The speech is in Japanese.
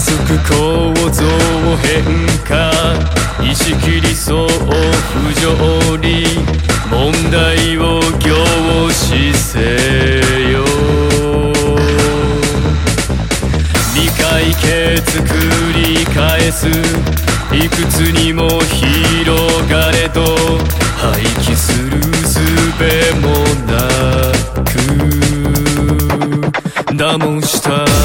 速構造変化意識理想不条理問題を凝視せよ。未解決繰り返す。いくつにも広がれと廃棄する術もなく。だもした。